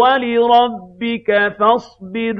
وَلِرَبِّكَ فَاصْبِرْ